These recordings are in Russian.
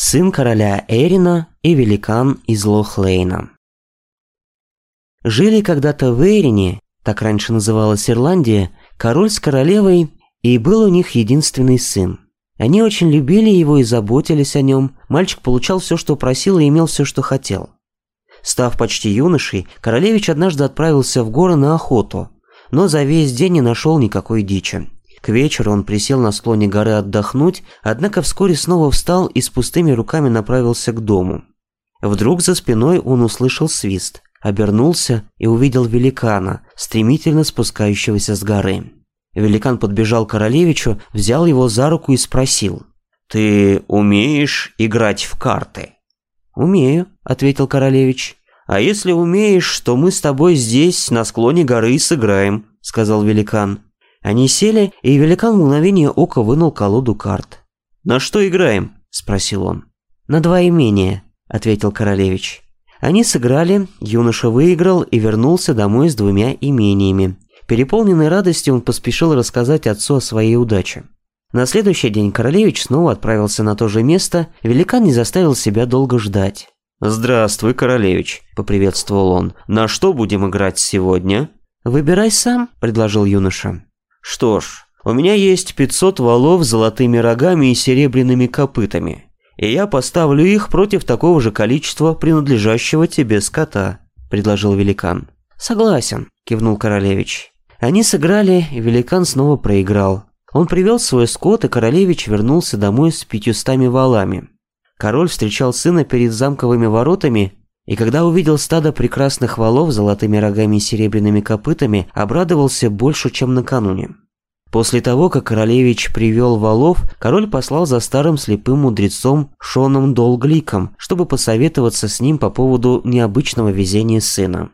сын короля Эрина и великан из Лохлейна. Жили когда-то в Эрине, так раньше называлась Ирландия, король с королевой, и был у них единственный сын. Они очень любили его и заботились о нем, мальчик получал все, что просил и имел все, что хотел. Став почти юношей, королевич однажды отправился в горы на охоту, но за весь день не нашел никакой дичи. К вечеру он присел на склоне горы отдохнуть, однако вскоре снова встал и с пустыми руками направился к дому. Вдруг за спиной он услышал свист, обернулся и увидел великана, стремительно спускающегося с горы. Великан подбежал к королевичу, взял его за руку и спросил. «Ты умеешь играть в карты?» «Умею», — ответил королевич. «А если умеешь, то мы с тобой здесь, на склоне горы, сыграем», — сказал великан. Они сели, и великан в мгновение ока вынул колоду карт. «На что играем?» – спросил он. «На два имения», – ответил королевич. Они сыграли, юноша выиграл и вернулся домой с двумя имениями. Переполненный радостью он поспешил рассказать отцу о своей удаче. На следующий день королевич снова отправился на то же место, великан не заставил себя долго ждать. «Здравствуй, королевич», – поприветствовал он. «На что будем играть сегодня?» «Выбирай сам», – предложил юноша. Что ж, у меня есть 500 валов с золотыми рогами и серебряными копытами, и я поставлю их против такого же количества принадлежащего тебе скота», – предложил великан. «Согласен», – кивнул королевич. Они сыграли, и великан снова проиграл. Он привел свой скот, и королевич вернулся домой с пятьюстами валами. Король встречал сына перед замковыми воротами и когда увидел стадо прекрасных валов с золотыми рогами и серебряными копытами, обрадовался больше, чем накануне. После того, как королевич привел валов, король послал за старым слепым мудрецом Шоном Долгликом, чтобы посоветоваться с ним по поводу необычного везения сына.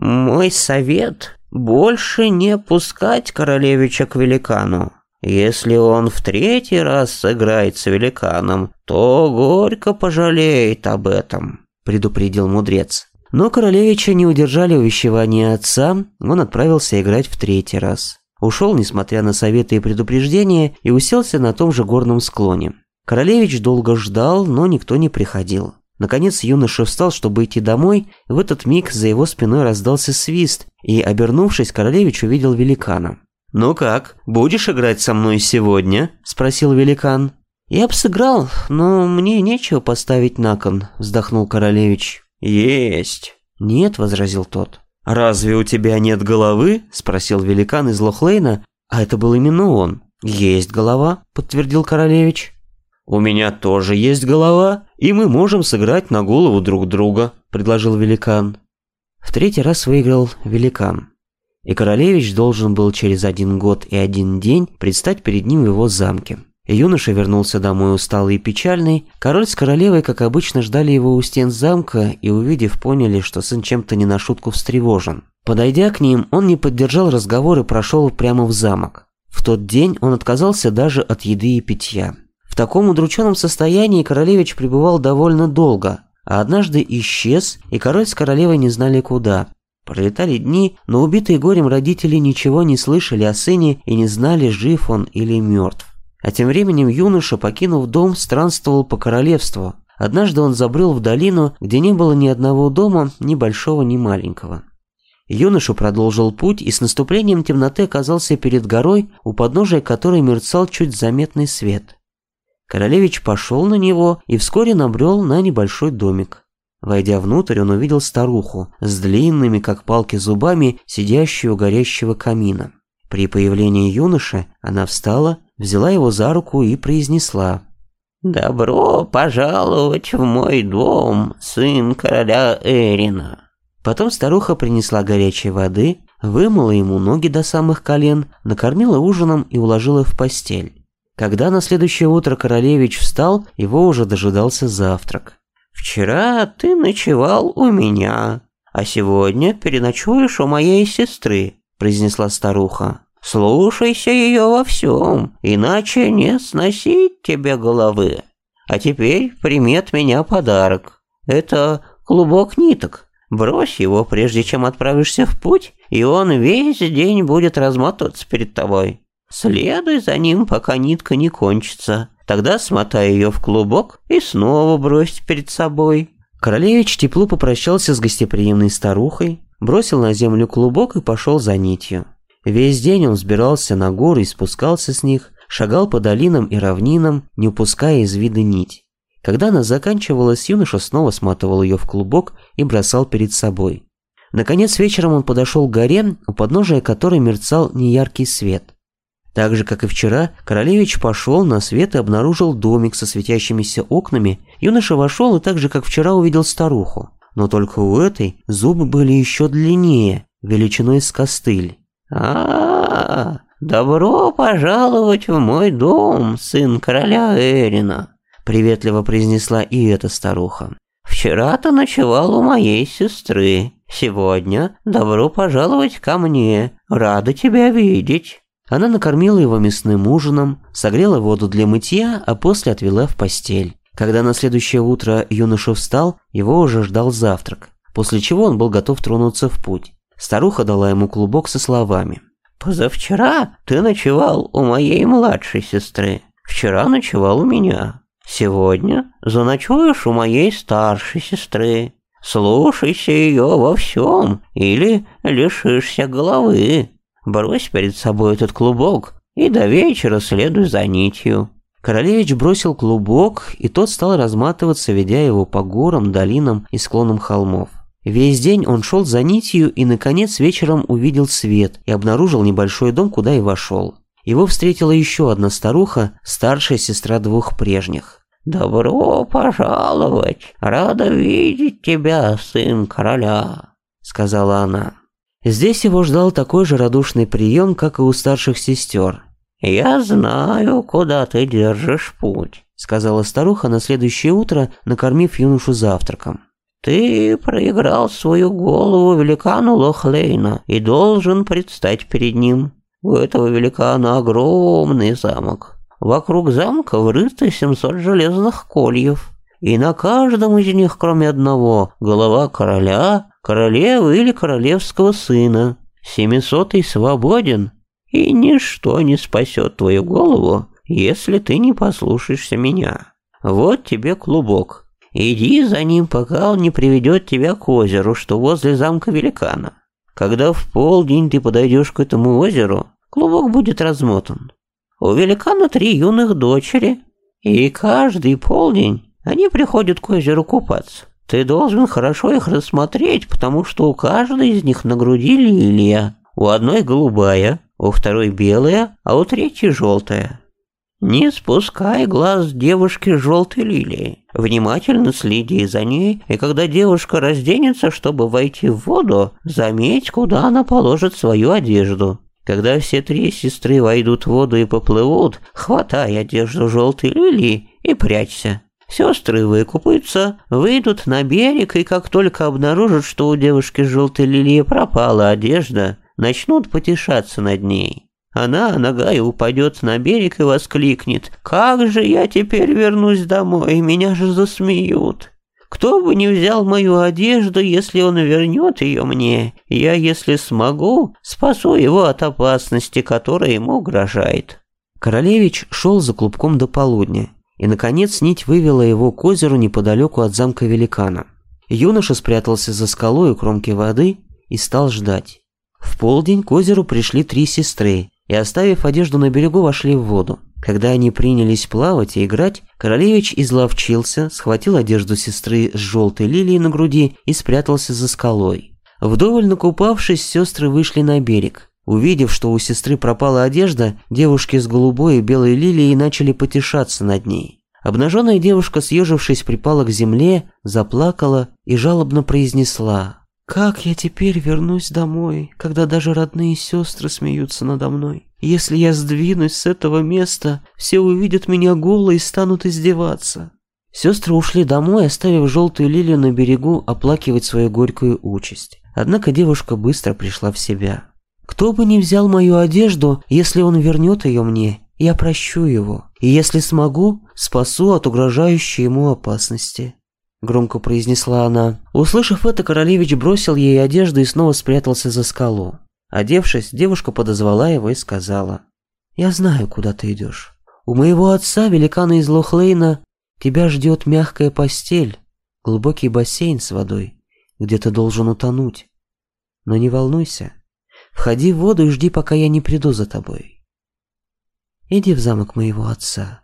«Мой совет – больше не пускать королевича к великану», если он в третий раз сыграет с великаном, то горько пожалеет об этом. – предупредил мудрец. Но королевича не удержали увещевания отца, он отправился играть в третий раз. Ушел, несмотря на советы и предупреждения, и уселся на том же горном склоне. Королевич долго ждал, но никто не приходил. Наконец юноша встал, чтобы идти домой, и в этот миг за его спиной раздался свист, и, обернувшись, королевич увидел великана. «Ну как, будешь играть со мной сегодня?» – спросил великан. «Я бы сыграл, но мне нечего поставить на кон», – вздохнул королевич. «Есть». «Нет», – возразил тот. «Разве у тебя нет головы?» – спросил великан из Лохлейна, а это был именно он. «Есть голова», – подтвердил королевич. «У меня тоже есть голова, и мы можем сыграть на голову друг друга», – предложил великан. В третий раз выиграл великан. И королевич должен был через один год и один день предстать перед ним в его замке. Юноша вернулся домой усталый и печальный. Король с королевой, как обычно, ждали его у стен замка и, увидев, поняли, что сын чем-то не на шутку встревожен. Подойдя к ним, он не поддержал разговор и прошел прямо в замок. В тот день он отказался даже от еды и питья. В таком удрученном состоянии королевич пребывал довольно долго, а однажды исчез, и король с королевой не знали куда. Пролетали дни, но убитые горем родители ничего не слышали о сыне и не знали, жив он или мертв. А тем временем юноша, покинув дом, странствовал по королевству. Однажды он забрел в долину, где не было ни одного дома, ни большого, ни маленького. Юноша продолжил путь и с наступлением темноты оказался перед горой, у подножия которой мерцал чуть заметный свет. Королевич пошел на него и вскоре набрел на небольшой домик. Войдя внутрь, он увидел старуху с длинными, как палки, зубами, сидящую у горящего камина. При появлении юноши она встала взяла его за руку и произнесла. «Добро пожаловать в мой дом, сын короля Эрина!» Потом старуха принесла горячей воды, вымыла ему ноги до самых колен, накормила ужином и уложила в постель. Когда на следующее утро королевич встал, его уже дожидался завтрак. «Вчера ты ночевал у меня, а сегодня переночуешь у моей сестры», – произнесла старуха. Слушайся ее во всем, иначе не сносить тебе головы. А теперь прими от меня подарок. Это клубок ниток. Брось его, прежде чем отправишься в путь, и он весь день будет разматываться перед тобой. Следуй за ним, пока нитка не кончится. Тогда смотай ее в клубок и снова брось перед собой». Королевич тепло попрощался с гостеприимной старухой, бросил на землю клубок и пошел за нитью. Весь день он взбирался на горы и спускался с них, шагал по долинам и равнинам, не упуская из вида нить. Когда она заканчивалась, юноша снова сматывал ее в клубок и бросал перед собой. Наконец вечером он подошел к горе, у подножия которой мерцал неяркий свет. Так же, как и вчера, королевич пошел на свет и обнаружил домик со светящимися окнами. Юноша вошел и так же, как вчера, увидел старуху. Но только у этой зубы были еще длиннее, величиной с костыль. А, добро пожаловать в мой дом, сын короля Эрина, приветливо произнесла и эта старуха. Вчера ты ночевал у моей сестры. Сегодня добро пожаловать ко мне. Рада тебя видеть. Она накормила его мясным ужином, согрела воду для мытья, а после отвела в постель. Когда на следующее утро юноша встал, его уже ждал завтрак, после чего он был готов тронуться в путь. Старуха дала ему клубок со словами. «Позавчера ты ночевал у моей младшей сестры. Вчера ночевал у меня. Сегодня заночуешь у моей старшей сестры. Слушайся ее во всем или лишишься головы. Брось перед собой этот клубок и до вечера следуй за нитью». Королевич бросил клубок, и тот стал разматываться, ведя его по горам, долинам и склонам холмов. Весь день он шел за нитью и, наконец, вечером увидел свет и обнаружил небольшой дом, куда и вошел. Его встретила еще одна старуха, старшая сестра двух прежних. «Добро пожаловать! Рада видеть тебя, сын короля!» – сказала она. Здесь его ждал такой же радушный прием, как и у старших сестер. «Я знаю, куда ты держишь путь», – сказала старуха на следующее утро, накормив юношу завтраком. Ты проиграл свою голову великану Лохлейна и должен предстать перед ним. У этого великана огромный замок. Вокруг замка врыто 700 железных кольев, и на каждом из них, кроме одного, голова короля, королевы или королевского сына. Семисотый свободен, и ничто не спасет твою голову, если ты не послушаешься меня. Вот тебе клубок, Иди за ним, пока он не приведет тебя к озеру, что возле замка великана. Когда в полдень ты подойдешь к этому озеру, клубок будет размотан. У великана три юных дочери, и каждый полдень они приходят к озеру купаться. Ты должен хорошо их рассмотреть, потому что у каждой из них на груди лилия. У одной голубая, у второй белая, а у третьей желтая. Не спускай глаз девушки желтой лилии. Внимательно следи за ней, и когда девушка разденется, чтобы войти в воду, заметь, куда она положит свою одежду. Когда все три сестры войдут в воду и поплывут, хватай одежду желтой лилии и прячься. Сестры выкупаются, выйдут на берег, и как только обнаружат, что у девушки желтой лилии пропала одежда, начнут потешаться над ней. Она ногая упадет на берег и воскликнет «Как же я теперь вернусь домой, меня же засмеют!» Кто бы не взял мою одежду, если он вернет ее мне, я, если смогу, спасу его от опасности, которая ему угрожает». Королевич шел за клубком до полудня, и, наконец, нить вывела его к озеру неподалеку от замка великана. Юноша спрятался за скалой у кромки воды и стал ждать. В полдень к озеру пришли три сестры и, оставив одежду на берегу, вошли в воду. Когда они принялись плавать и играть, королевич изловчился, схватил одежду сестры с желтой лилией на груди и спрятался за скалой. Вдоволь накупавшись, сестры вышли на берег. Увидев, что у сестры пропала одежда, девушки с голубой и белой лилией начали потешаться над ней. Обнаженная девушка, съежившись, припала к земле, заплакала и жалобно произнесла как я теперь вернусь домой, когда даже родные сестры смеются надо мной? Если я сдвинусь с этого места, все увидят меня голой и станут издеваться. Сестры ушли домой, оставив желтую лилию на берегу оплакивать свою горькую участь. Однако девушка быстро пришла в себя. «Кто бы ни взял мою одежду, если он вернет ее мне, я прощу его, и если смогу, спасу от угрожающей ему опасности». громко произнесла она. Услышав это, королевич бросил ей одежду и снова спрятался за скалу. Одевшись, девушка подозвала его и сказала. «Я знаю, куда ты идешь. У моего отца, великана из Лохлейна, тебя ждет мягкая постель, глубокий бассейн с водой, где ты должен утонуть. Но не волнуйся, входи в воду и жди, пока я не приду за тобой. Иди в замок моего отца.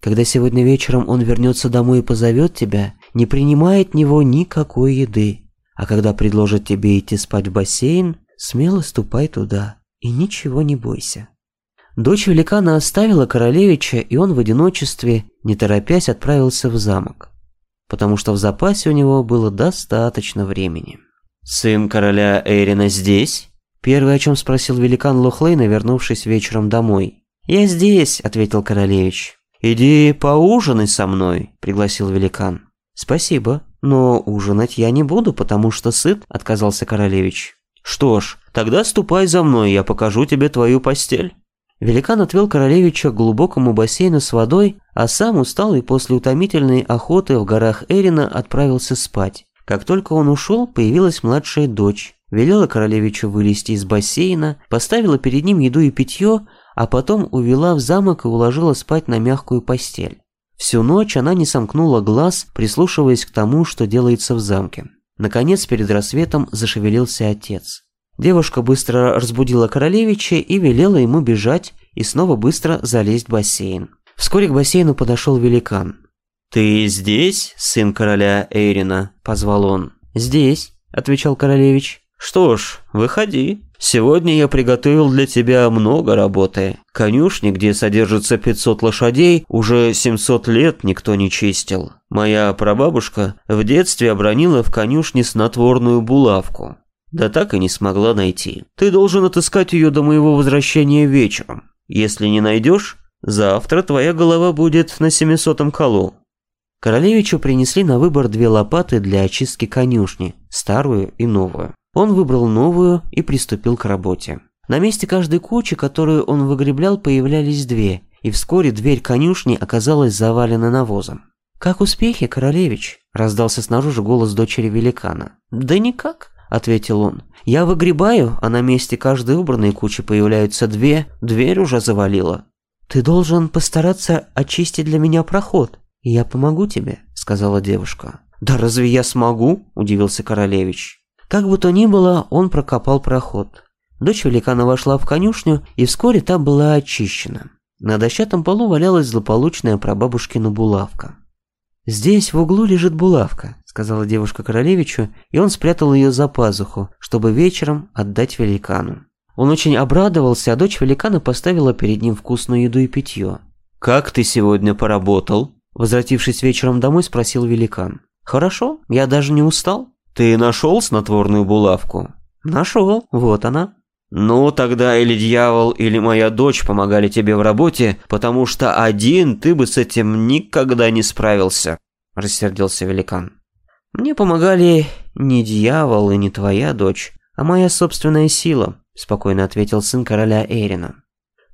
Когда сегодня вечером он вернется домой и позовет тебя, не принимай от него никакой еды. А когда предложат тебе идти спать в бассейн, смело ступай туда и ничего не бойся. Дочь великана оставила королевича, и он в одиночестве, не торопясь, отправился в замок, потому что в запасе у него было достаточно времени. «Сын короля Эйрина здесь?» – первое, о чем спросил великан Лохлейна, вернувшись вечером домой. «Я здесь», – ответил королевич. «Иди поужинай со мной», – пригласил великан. «Спасибо, но ужинать я не буду, потому что сыт», — отказался королевич. «Что ж, тогда ступай за мной, я покажу тебе твою постель». Великан отвел королевича к глубокому бассейну с водой, а сам усталый после утомительной охоты в горах Эрина отправился спать. Как только он ушел, появилась младшая дочь. Велела королевичу вылезти из бассейна, поставила перед ним еду и питье, а потом увела в замок и уложила спать на мягкую постель. Всю ночь она не сомкнула глаз, прислушиваясь к тому, что делается в замке. Наконец, перед рассветом зашевелился отец. Девушка быстро разбудила королевича и велела ему бежать и снова быстро залезть в бассейн. Вскоре к бассейну подошел великан. «Ты здесь, сын короля Эйрина?» – позвал он. «Здесь», – отвечал королевич. «Что ж, выходи». Сегодня я приготовил для тебя много работы. Конюшни, где содержится 500 лошадей, уже 700 лет никто не чистил. Моя прабабушка в детстве обронила в конюшне снотворную булавку. Да так и не смогла найти. Ты должен отыскать ее до моего возвращения вечером. Если не найдешь, завтра твоя голова будет на 700-м колу. Королевичу принесли на выбор две лопаты для очистки конюшни, старую и новую. Он выбрал новую и приступил к работе. На месте каждой кучи, которую он выгреблял, появлялись две, и вскоре дверь конюшни оказалась завалена навозом. «Как успехи, королевич?» – раздался снаружи голос дочери великана. «Да никак», – ответил он. «Я выгребаю, а на месте каждой убранной кучи появляются две, дверь уже завалила». «Ты должен постараться очистить для меня проход, и я помогу тебе», – сказала девушка. «Да разве я смогу?» – удивился королевич. Как бы то ни было, он прокопал проход. Дочь великана вошла в конюшню, и вскоре та была очищена. На дощатом полу валялась злополучная прабабушкина булавка. «Здесь в углу лежит булавка», — сказала девушка королевичу, и он спрятал ее за пазуху, чтобы вечером отдать великану. Он очень обрадовался, а дочь великана поставила перед ним вкусную еду и питье. «Как ты сегодня поработал?» Возвратившись вечером домой, спросил великан. «Хорошо, я даже не устал», «Ты нашел снотворную булавку?» «Нашел, вот она». «Ну, тогда или дьявол, или моя дочь помогали тебе в работе, потому что один ты бы с этим никогда не справился», – рассердился великан. «Мне помогали не дьявол и не твоя дочь, а моя собственная сила», – спокойно ответил сын короля Эрина.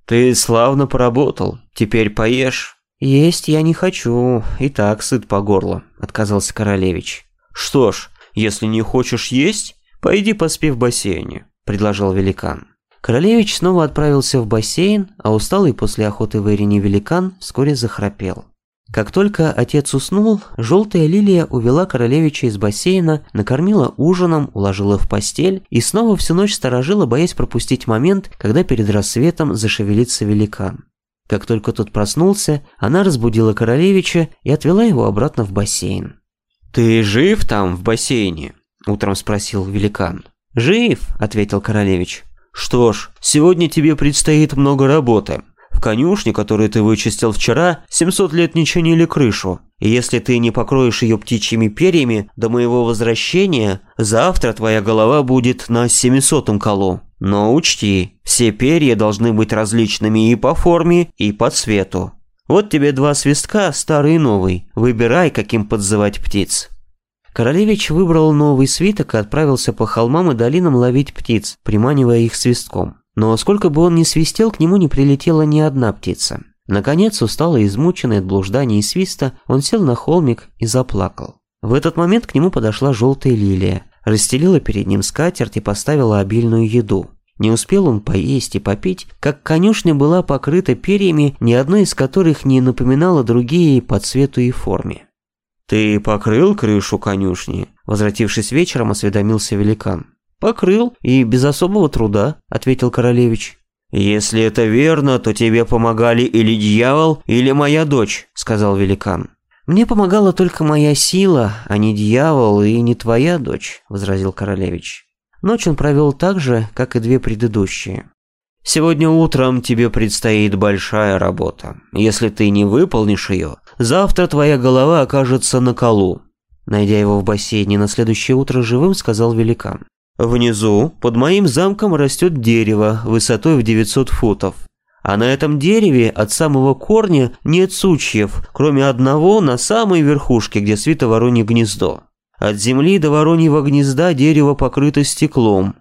«Ты славно поработал, теперь поешь». «Есть я не хочу, и так сыт по горло», – отказался королевич. «Что ж, «Если не хочешь есть, пойди поспи в бассейне», – предложил великан. Королевич снова отправился в бассейн, а усталый после охоты в Ирине великан вскоре захрапел. Как только отец уснул, желтая лилия увела королевича из бассейна, накормила ужином, уложила в постель и снова всю ночь сторожила, боясь пропустить момент, когда перед рассветом зашевелится великан. Как только тот проснулся, она разбудила королевича и отвела его обратно в бассейн. «Ты жив там, в бассейне?» – утром спросил великан. «Жив», – ответил королевич. «Что ж, сегодня тебе предстоит много работы. В конюшне, которую ты вычистил вчера, 700 лет не чинили крышу. И если ты не покроешь ее птичьими перьями до моего возвращения, завтра твоя голова будет на 700-м колу. Но учти, все перья должны быть различными и по форме, и по цвету. Вот тебе два свистка, старый и новый. Выбирай, каким подзывать птиц. Королевич выбрал новый свиток и отправился по холмам и долинам ловить птиц, приманивая их свистком. Но сколько бы он ни свистел, к нему не прилетела ни одна птица. Наконец, усталый, измученный от блужданий и свиста, он сел на холмик и заплакал. В этот момент к нему подошла желтая лилия, расстелила перед ним скатерть и поставила обильную еду. Не успел он поесть и попить, как конюшня была покрыта перьями, ни одно из которых не напоминало другие по цвету и форме. «Ты покрыл крышу конюшни?» Возвратившись вечером, осведомился великан. «Покрыл, и без особого труда», — ответил королевич. «Если это верно, то тебе помогали или дьявол, или моя дочь», — сказал великан. «Мне помогала только моя сила, а не дьявол и не твоя дочь», — возразил королевич. Ночь он провел так же, как и две предыдущие. Сегодня утром тебе предстоит большая работа. Если ты не выполнишь ее, завтра твоя голова окажется на колу. Найдя его в бассейне на следующее утро живым, сказал великан. Внизу, под моим замком, растет дерево высотой в 900 футов. А на этом дереве от самого корня нет сучьев, кроме одного на самой верхушке, где свито воронье гнездо. От земли до вороньего гнезда дерево покрыто стеклом.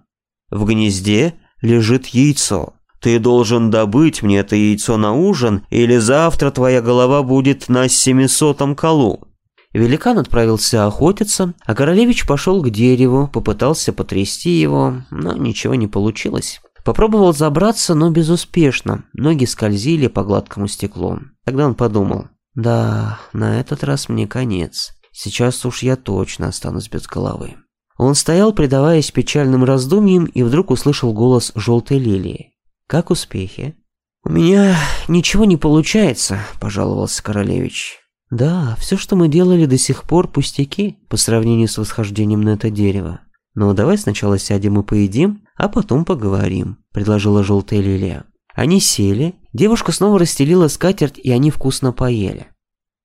В гнезде лежит яйцо. Ты должен добыть мне это яйцо на ужин, или завтра твоя голова будет на семисотом колу». Великан отправился охотиться, а королевич пошел к дереву, попытался потрясти его, но ничего не получилось. Попробовал забраться, но безуспешно. Ноги скользили по гладкому стеклу. Тогда он подумал, «Да, на этот раз мне конец». Сейчас уж я точно останусь без головы. Он стоял, предаваясь печальным раздумьям, и вдруг услышал голос желтой лилии. «Как успехи?» «У меня ничего не получается», – пожаловался королевич. «Да, все, что мы делали до сих пор, пустяки по сравнению с восхождением на это дерево. Но ну, давай сначала сядем и поедим, а потом поговорим», – предложила желтая лилия. Они сели, девушка снова расстелила скатерть, и они вкусно поели.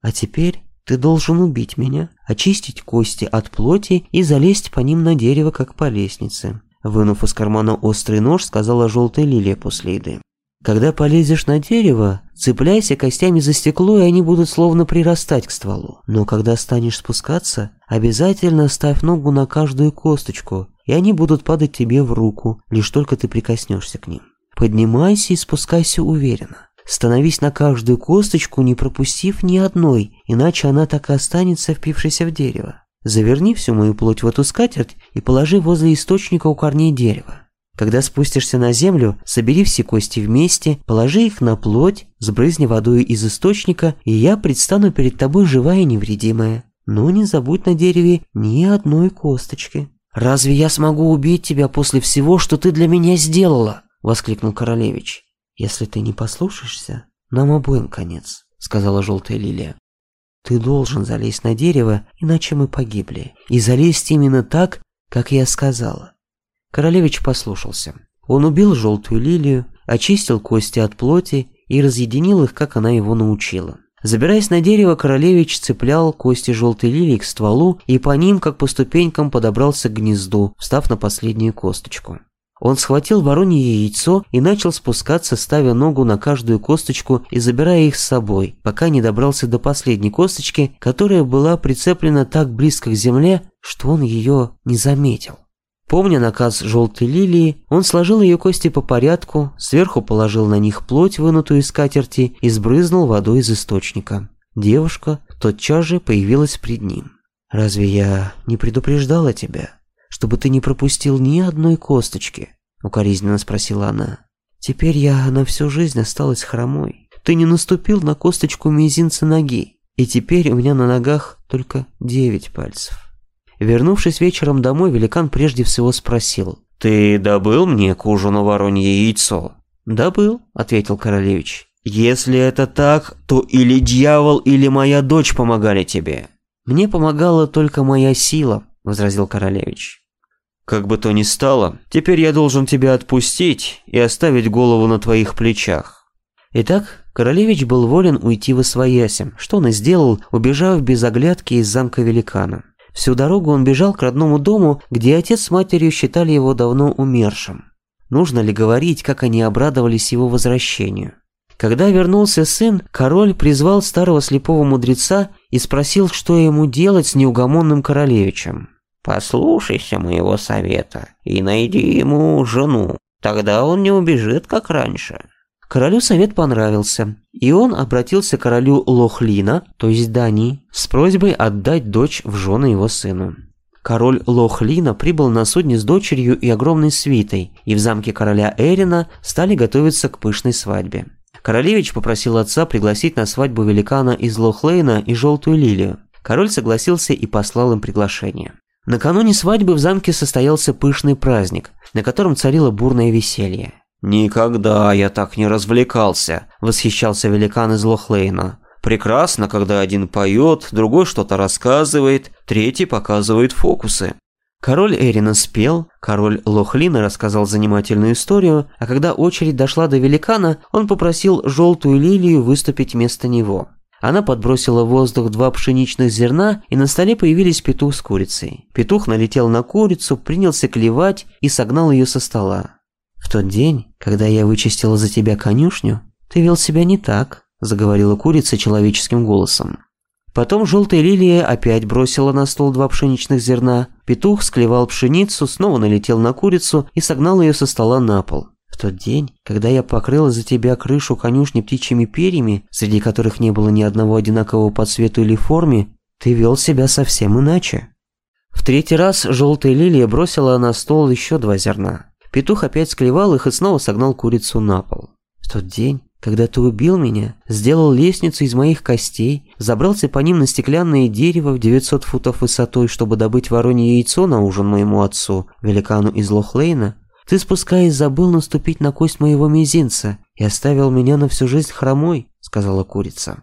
«А теперь ты должен убить меня, очистить кости от плоти и залезть по ним на дерево, как по лестнице. Вынув из кармана острый нож, сказала желтая лилия после еды. Когда полезешь на дерево, цепляйся костями за стекло, и они будут словно прирастать к стволу. Но когда станешь спускаться, обязательно ставь ногу на каждую косточку, и они будут падать тебе в руку, лишь только ты прикоснешься к ним. Поднимайся и спускайся уверенно становись на каждую косточку, не пропустив ни одной, иначе она так и останется впившейся в дерево. Заверни всю мою плоть в эту скатерть и положи возле источника у корней дерева. Когда спустишься на землю, собери все кости вместе, положи их на плоть, сбрызни водой из источника, и я предстану перед тобой живая и невредимая. Но не забудь на дереве ни одной косточки. «Разве я смогу убить тебя после всего, что ты для меня сделала?» – воскликнул королевич. Если ты не послушаешься, нам обоим конец», — сказала желтая лилия. «Ты должен залезть на дерево, иначе мы погибли. И залезть именно так, как я сказала». Королевич послушался. Он убил желтую лилию, очистил кости от плоти и разъединил их, как она его научила. Забираясь на дерево, королевич цеплял кости желтой лилии к стволу и по ним, как по ступенькам, подобрался к гнезду, встав на последнюю косточку. Он схватил воронье яйцо и начал спускаться, ставя ногу на каждую косточку и забирая их с собой, пока не добрался до последней косточки, которая была прицеплена так близко к земле, что он ее не заметил. Помня наказ желтой лилии, он сложил ее кости по порядку, сверху положил на них плоть, вынутую из скатерти, и сбрызнул водой из источника. Девушка тотчас же появилась пред ним. «Разве я не предупреждала тебя?» чтобы ты не пропустил ни одной косточки?» — укоризненно спросила она. «Теперь я на всю жизнь осталась хромой. Ты не наступил на косточку мизинца ноги, и теперь у меня на ногах только девять пальцев». Вернувшись вечером домой, великан прежде всего спросил. «Ты добыл мне к ужину воронье яйцо?» «Добыл», — ответил королевич. «Если это так, то или дьявол, или моя дочь помогали тебе». «Мне помогала только моя сила», — возразил королевич. Как бы то ни стало, теперь я должен тебя отпустить и оставить голову на твоих плечах. Итак, королевич был волен уйти во свояси, что он и сделал, убежав без оглядки из замка великана. Всю дорогу он бежал к родному дому, где отец с матерью считали его давно умершим. Нужно ли говорить, как они обрадовались его возвращению? Когда вернулся сын, король призвал старого слепого мудреца и спросил, что ему делать с неугомонным королевичем. Послушайся моего совета и найди ему жену, тогда он не убежит, как раньше». Королю совет понравился, и он обратился к королю Лохлина, то есть Дании, с просьбой отдать дочь в жены его сыну. Король Лохлина прибыл на судне с дочерью и огромной свитой, и в замке короля Эрина стали готовиться к пышной свадьбе. Королевич попросил отца пригласить на свадьбу великана из Лохлейна и Желтую Лилию. Король согласился и послал им приглашение. Накануне свадьбы в замке состоялся пышный праздник, на котором царило бурное веселье. «Никогда я так не развлекался», – восхищался великан из Лохлейна. «Прекрасно, когда один поет, другой что-то рассказывает, третий показывает фокусы». Король Эрина спел, король Лохлина рассказал занимательную историю, а когда очередь дошла до великана, он попросил желтую лилию выступить вместо него. Она подбросила в воздух два пшеничных зерна, и на столе появились петух с курицей. Петух налетел на курицу, принялся клевать и согнал ее со стола. «В тот день, когда я вычистила за тебя конюшню, ты вел себя не так», – заговорила курица человеческим голосом. Потом желтая лилия опять бросила на стол два пшеничных зерна. Петух склевал пшеницу, снова налетел на курицу и согнал ее со стола на пол. В тот день, когда я покрыла за тебя крышу конюшни птичьими перьями, среди которых не было ни одного одинакового по цвету или форме, ты вел себя совсем иначе. В третий раз желтая лилия бросила на стол еще два зерна. Петух опять склевал их и снова согнал курицу на пол. В тот день, когда ты убил меня, сделал лестницу из моих костей, забрался по ним на стеклянное дерево в 900 футов высотой, чтобы добыть воронье яйцо на ужин моему отцу, великану из Лохлейна, ты, спускаясь, забыл наступить на кость моего мизинца и оставил меня на всю жизнь хромой», — сказала курица.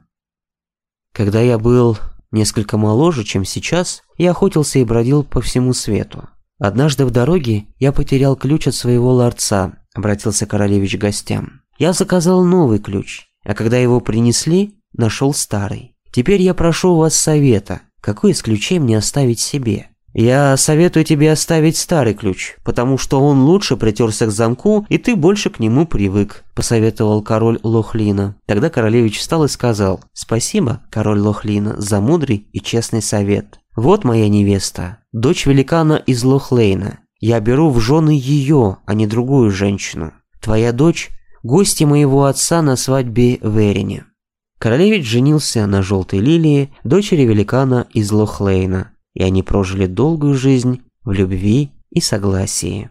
«Когда я был несколько моложе, чем сейчас, я охотился и бродил по всему свету. Однажды в дороге я потерял ключ от своего ларца», — обратился королевич к гостям. «Я заказал новый ключ, а когда его принесли, нашел старый. Теперь я прошу у вас совета, какой из ключей мне оставить себе?» Я советую тебе оставить старый ключ, потому что он лучше притерся к замку, и ты больше к нему привык», – посоветовал король Лохлина. Тогда королевич встал и сказал, «Спасибо, король Лохлина, за мудрый и честный совет. Вот моя невеста, дочь великана из Лохлейна. Я беру в жены ее, а не другую женщину. Твоя дочь – гости моего отца на свадьбе в Эрине». Королевич женился на желтой лилии, дочери великана из Лохлейна и они прожили долгую жизнь в любви и согласии.